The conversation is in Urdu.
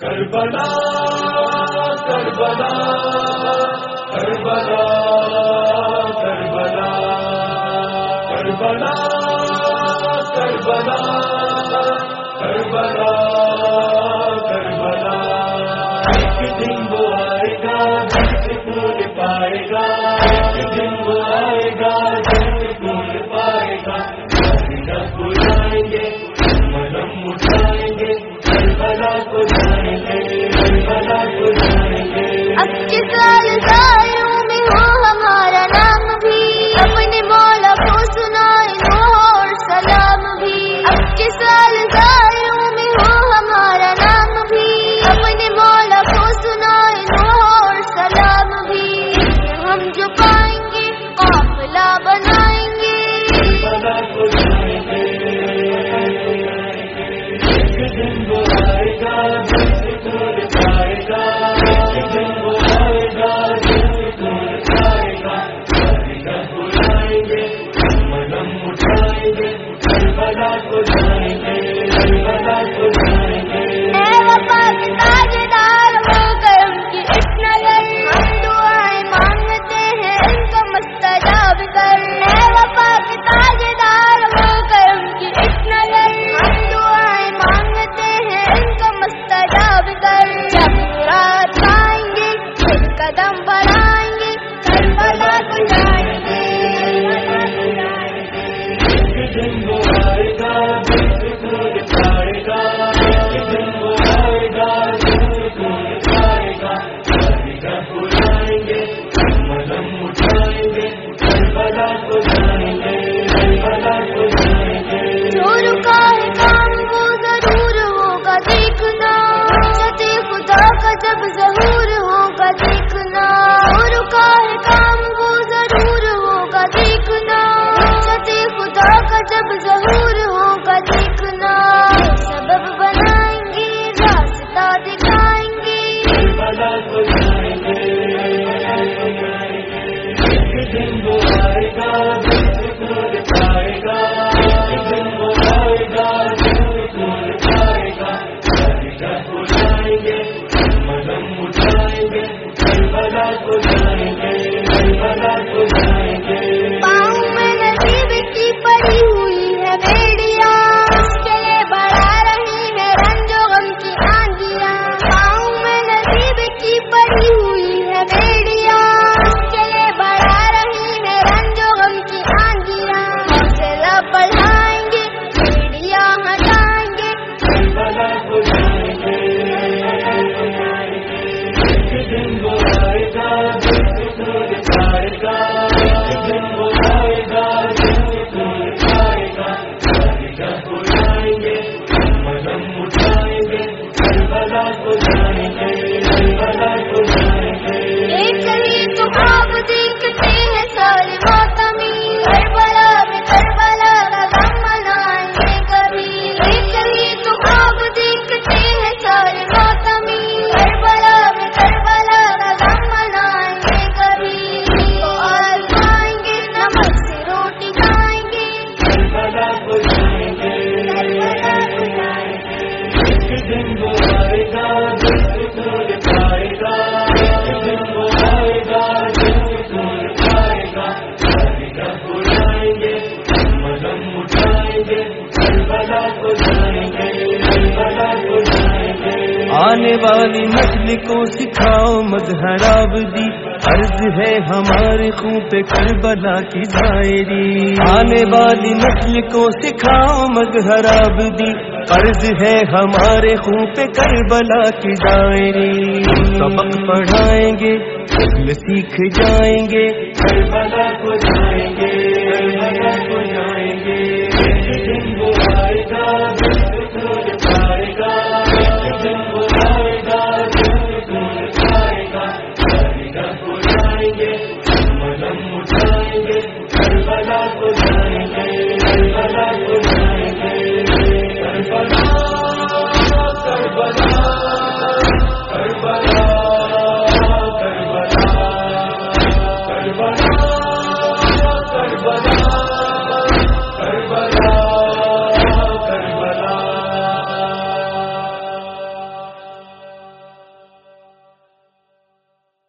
کربلا کربلا کربلا کربلا کربلا کربلا کربلا کربلا۔ ایک دن وہ آئے گا پائے گا۔ کربلا کو جائیں گے۔ کوئی کو آنے والی نسل کو سکھاؤ مظہراب دی، عرض ہے ہمارے خون پہ کربلا کی دائری آنے والی نسل کو سکھاؤ مظہراب دی قرض ہے ہمارے خون پہ کربلا کی ڈائری سبق پڑھائیں گے سیکھ جائیں گے۔ کربلا کو جائیں گے۔ یہ